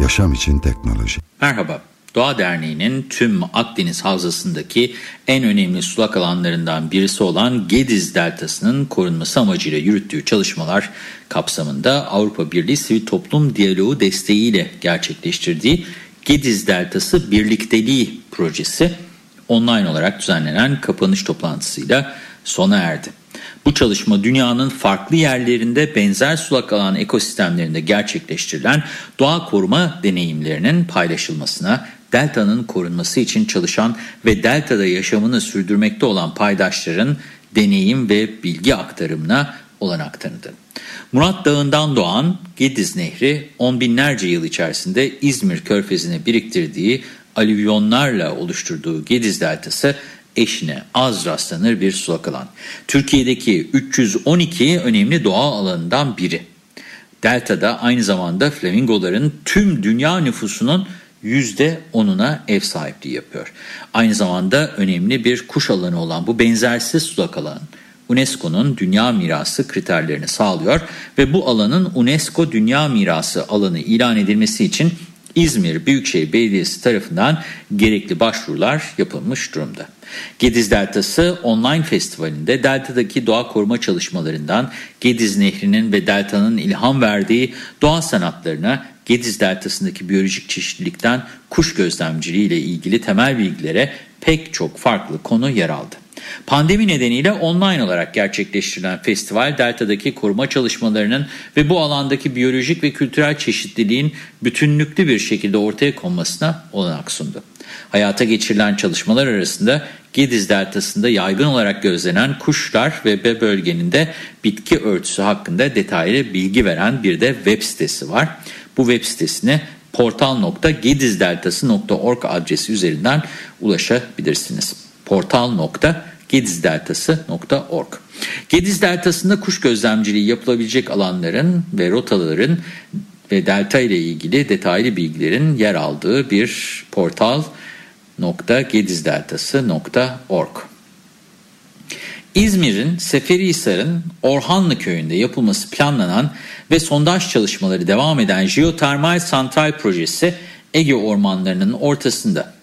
Yaşam için teknoloji. Merhaba, Doğa Derneği'nin tüm Akdeniz Havzası'ndaki en önemli sulak alanlarından birisi olan Gediz Deltası'nın korunması amacıyla yürüttüğü çalışmalar kapsamında Avrupa Birliği Sivil Toplum Diyaloğu desteğiyle gerçekleştirdiği Gediz Deltası Birlikteliği projesi online olarak düzenlenen kapanış toplantısıyla sona erdi. Bu çalışma dünyanın farklı yerlerinde benzer sulak alan ekosistemlerinde gerçekleştirilen doğa koruma deneyimlerinin paylaşılmasına, deltanın korunması için çalışan ve deltada yaşamını sürdürmekte olan paydaşların deneyim ve bilgi aktarımına olanak tanıdı. Murat Dağı'ndan doğan Gediz Nehri on binlerce yıl içerisinde İzmir körfezine biriktirdiği alüvyonlarla oluşturduğu Gediz Deltası eşine az rastlanır bir sulak alan. Türkiye'deki 312 önemli doğa alanından biri. Delta'da aynı zamanda flamingoların tüm dünya nüfusunun %10'una ev sahipliği yapıyor. Aynı zamanda önemli bir kuş alanı olan bu benzersiz sulak alan UNESCO'nun Dünya Mirası kriterlerini sağlıyor ve bu alanın UNESCO Dünya Mirası alanı ilan edilmesi için İzmir Büyükşehir Belediyesi tarafından gerekli başvurular yapılmış durumda. Gediz Deltası Online Festivali'nde Delta'daki doğa koruma çalışmalarından Gediz Nehri'nin ve Delta'nın ilham verdiği doğa sanatlarına Gediz Deltası'ndaki biyolojik çeşitlilikten kuş gözlemciliği ile ilgili temel bilgilere pek çok farklı konu yer aldı. Pandemi nedeniyle online olarak gerçekleştirilen festival Delta'daki koruma çalışmalarının ve bu alandaki biyolojik ve kültürel çeşitliliğin bütünlüklü bir şekilde ortaya konmasına olanak sundu. Hayata geçirilen çalışmalar arasında Gediz Deltası'nda yaygın olarak gözlenen kuşlar ve bölgenin de bitki örtüsü hakkında detaylı bilgi veren bir de web sitesi var. Bu web sitesine portal.gedizdeltası.org adresi üzerinden ulaşabilirsiniz. portal.gedizdeltası.org Gediz Deltası'nda kuş gözlemciliği yapılabilecek alanların ve rotaların ve delta ile ilgili detaylı bilgilerin yer aldığı bir portal.gedizdeltası.org İzmir'in Seferihisar'ın Orhanlı köyünde yapılması planlanan ve sondaj çalışmaları devam eden jeotermal santral projesi Ege ormanlarının ortasında.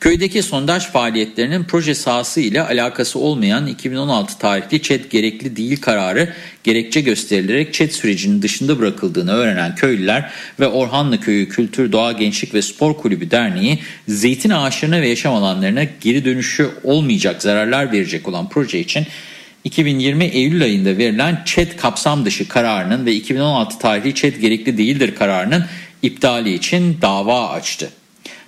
Köydeki sondaj faaliyetlerinin proje sahası ile alakası olmayan 2016 tarihli ÇED gerekli değil kararı gerekçe gösterilerek ÇED sürecinin dışında bırakıldığını öğrenen köylüler ve Orhanlı Köyü Kültür Doğa Gençlik ve Spor Kulübü Derneği zeytin ağaçlarına ve yaşam alanlarına geri dönüşü olmayacak zararlar verecek olan proje için 2020 Eylül ayında verilen ÇED kapsam dışı kararının ve 2016 tarihli ÇED gerekli değildir kararının iptali için dava açtı.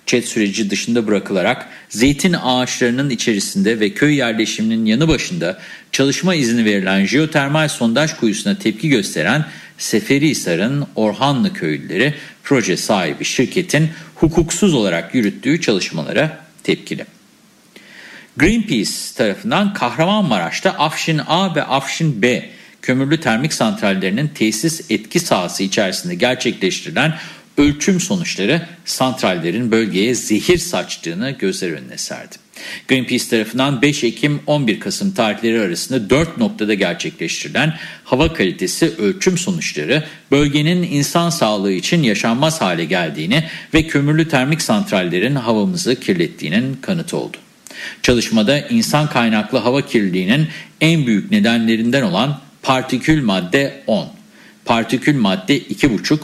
ÇED süreci dışında bırakılarak zeytin ağaçlarının içerisinde ve köy yerleşiminin yanı başında çalışma izni verilen jeotermal sondaj kuyusuna tepki gösteren Seferihisar'ın Orhanlı köylüleri proje sahibi şirketin hukuksuz olarak yürüttüğü çalışmalara tepkili. Greenpeace tarafından Kahramanmaraş'ta Afşin A ve Afşin B kömürlü termik santrallerinin tesis etki sahası içerisinde gerçekleştirilen ölçüm sonuçları santrallerin bölgeye zehir saçtığını gözler önüne serdi. Greenpeace tarafından 5 Ekim 11 Kasım tarihleri arasında 4 noktada gerçekleştirilen hava kalitesi ölçüm sonuçları bölgenin insan sağlığı için yaşanmaz hale geldiğini ve kömürlü termik santrallerin havamızı kirlettiğinin kanıtı oldu. Çalışmada insan kaynaklı hava kirliliğinin en büyük nedenlerinden olan partikül madde 10, partikül madde 2,5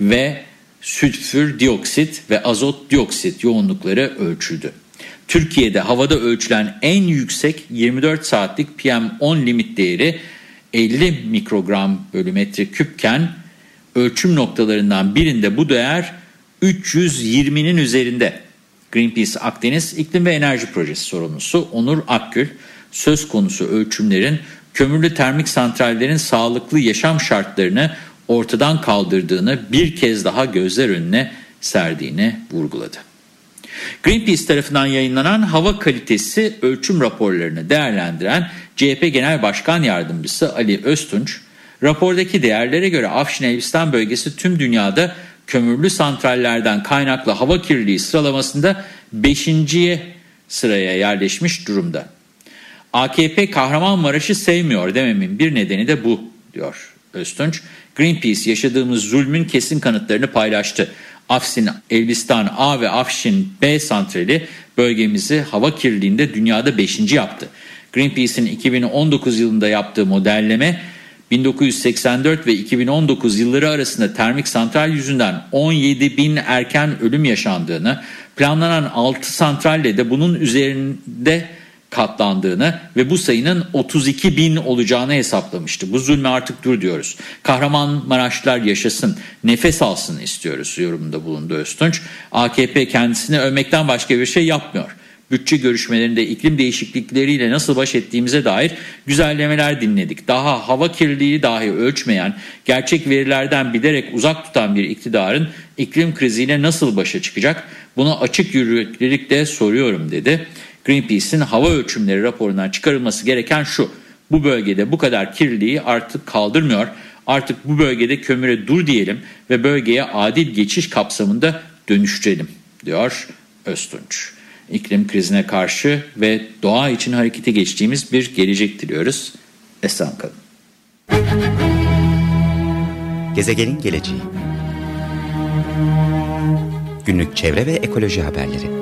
ve sülfür dioksit ve azot dioksit yoğunlukları ölçüldü. Türkiye'de havada ölçülen en yüksek 24 saatlik PM10 limit değeri 50 mikrogram bölü metre küpken ölçüm noktalarından birinde bu değer 320'nin üzerinde. Greenpeace Akdeniz İklim ve Enerji Projesi sorumlusu Onur Akgül söz konusu ölçümlerin kömürlü termik santrallerin sağlıklı yaşam şartlarını ortadan kaldırdığını bir kez daha gözler önüne serdiğini vurguladı. Greenpeace tarafından yayınlanan hava kalitesi ölçüm raporlarını değerlendiren CHP Genel Başkan Yardımcısı Ali Öztunç, rapordaki değerlere göre Afşin Elbistan bölgesi tüm dünyada kömürlü santrallerden kaynaklı hava kirliliği sıralamasında 5. sıraya yerleşmiş durumda. AKP Kahramanmaraş'ı sevmiyor dememin bir nedeni de bu diyor Öztunç. Greenpeace yaşadığımız zulmün kesin kanıtlarını paylaştı. Afsin Elbistan A ve Afşin B santrali bölgemizi hava kirliliğinde dünyada 5. yaptı. Greenpeace'in 2019 yılında yaptığı modelleme 1984 ve 2019 yılları arasında termik santral yüzünden 17 bin erken ölüm yaşandığını, planlanan 6 santralle de bunun üzerinde katlandığını ve bu sayının 32 bin olacağını hesaplamıştı. Bu zulme artık dur diyoruz. Kahramanmaraşlılar yaşasın, nefes alsın istiyoruz yorumunda bulundu Öztunç. AKP kendisini övmekten başka bir şey yapmıyor. Bütçe görüşmelerinde iklim değişiklikleriyle nasıl baş ettiğimize dair güzellemeler dinledik. Daha hava kirliliği dahi ölçmeyen, gerçek verilerden bilerek uzak tutan bir iktidarın iklim kriziyle nasıl başa çıkacak? Bunu açık yüreklilikle soruyorum dedi. Greenpeace'in hava ölçümleri raporundan çıkarılması gereken şu. Bu bölgede bu kadar kirliliği artık kaldırmıyor. Artık bu bölgede kömüre dur diyelim ve bölgeye adil geçiş kapsamında dönüştürelim diyor Öztunç. İklim krizine karşı ve doğa için harekete geçtiğimiz bir gelecek diliyoruz. Esen kalın. Gezegenin geleceği Günlük çevre ve ekoloji haberleri